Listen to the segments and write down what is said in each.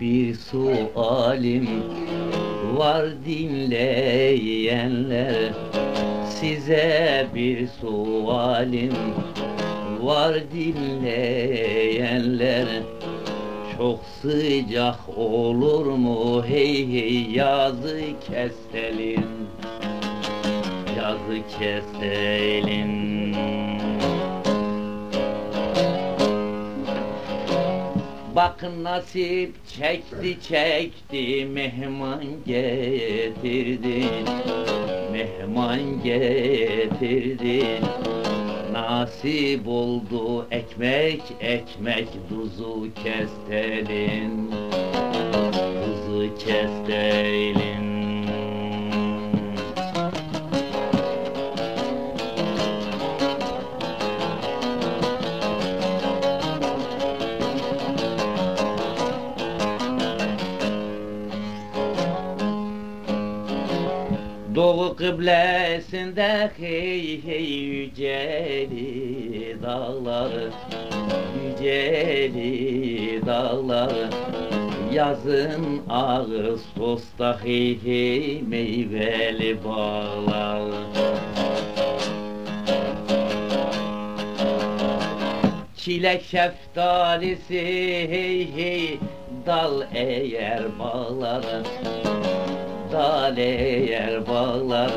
bir sualim var dinleyenler. Size bir sualim var dinleyenler. Çok sıcak olur mu? Hey hey yazı keselim Yazı keselim Bakın nasip çekti çekti mehman getirdi Mehman getirdi Nasip oldu ekmek ekmek tuzu kestelin Doğu kıblesinde hey hey yüceli dağlar Yüceli dağlar Yazın Ağustos'ta hey hey meyveli bağlar Çilek şeftalisi hey hey dal eğer bağlar dal eğer bağlar.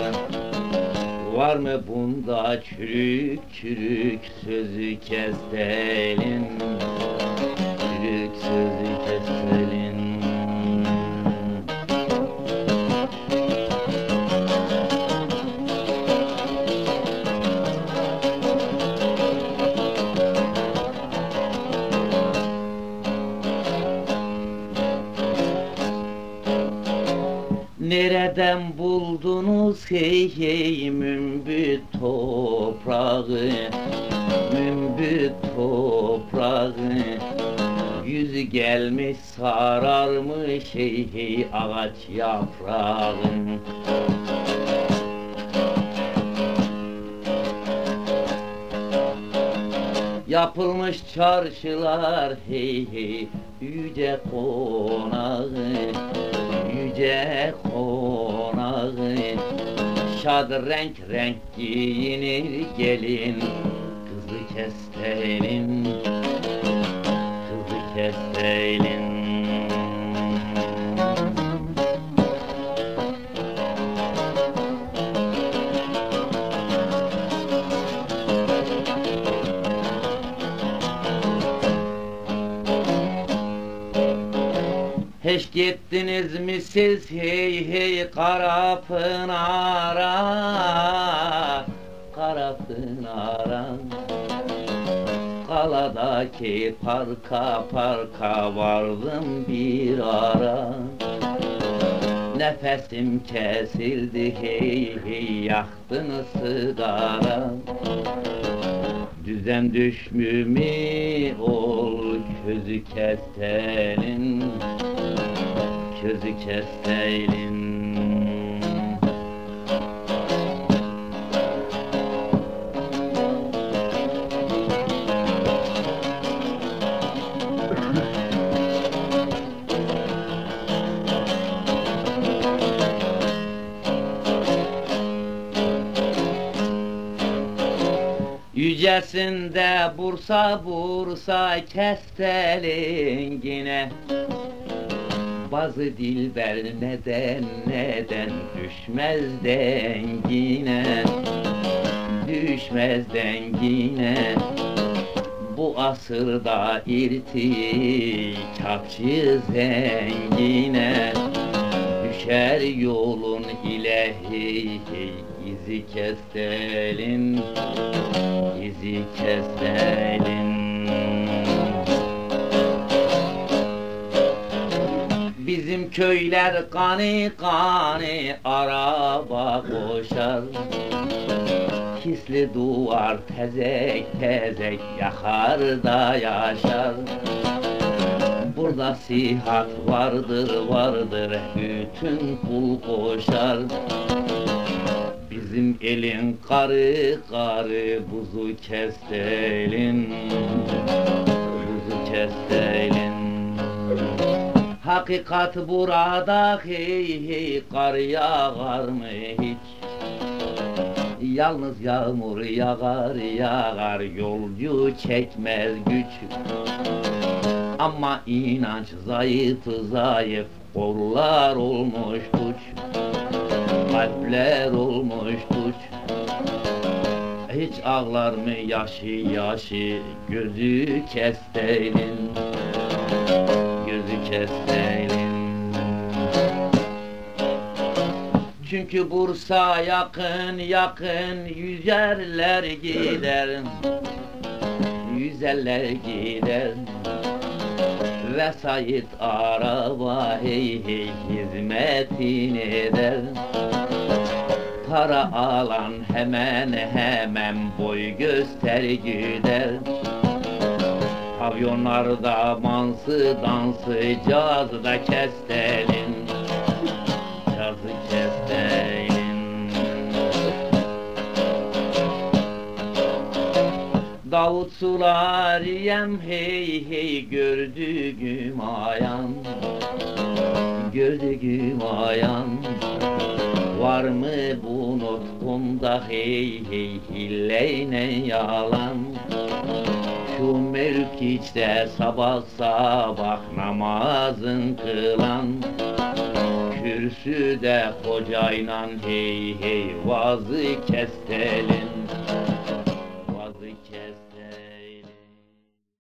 Var mı bunda çürük çürük sözü kestelin Çürük Nereden buldunuz hey hey mümbüt toprağı Mümbüt toprağı. Yüzü gelmiş sararmış hey hey ağaç yaprağı. Yapılmış çarşılar hey hey yüce konağı yüce konağı Şad renk renk giyinir gelin. Kızı kestelin Kızı kestelin Hiç gittiniz mi siz? Hey hey Kara Pınar'a Kara Pınar'a. Kaladaki parka parka vardım bir ara. Nefesim kesildi hey hey yaktınız sigara Düzen düşmümü ol közü kestelin Közü kestelin Yücesinde Bursa Bursa kestelin yine Bazı dilber neden neden düşmez dengine. Düşmez dengine. Bu asırda irtikapçı zengine Düşer yolun ile hey hey izi kestelin izi kestelin Bizim köyler kani kani araba koşar. Hisli duvar tezek tezek yakar da yaşar Sihat vardır vardır bütün kul koşar. Bizim elin karı karı buzu kestelin. Buzu kestelin. Hakikat burada hey hey kar yağar mı hiç? Yalnız yağmur yağar yağar yolcu çekmez güç Ama inanç zayıf zayıf kollar olmuş tuç Kalpler olmuş tuç Hiç ağlar mı yaşı yaşı? Gözü kesteylin Gözü kesteylin Çünkü Bursa yakın yakın yüzerler gider. Yüzerler gider Vesait araba hey hey hizmetin eder Para alan hemen hemen boy göster gider. Pavyonlarda mansı dansı cazda kestelin Cazı kestelin Davut sular yem hey hey gördüğüm ayan. Gördüğüm ayan. Var mı bu nutkumda hey hey hilleyle yalan? Şu mevkiçte sabah sabah namazın kılan. Kürsüde hocayla hey hey Vazı kestelin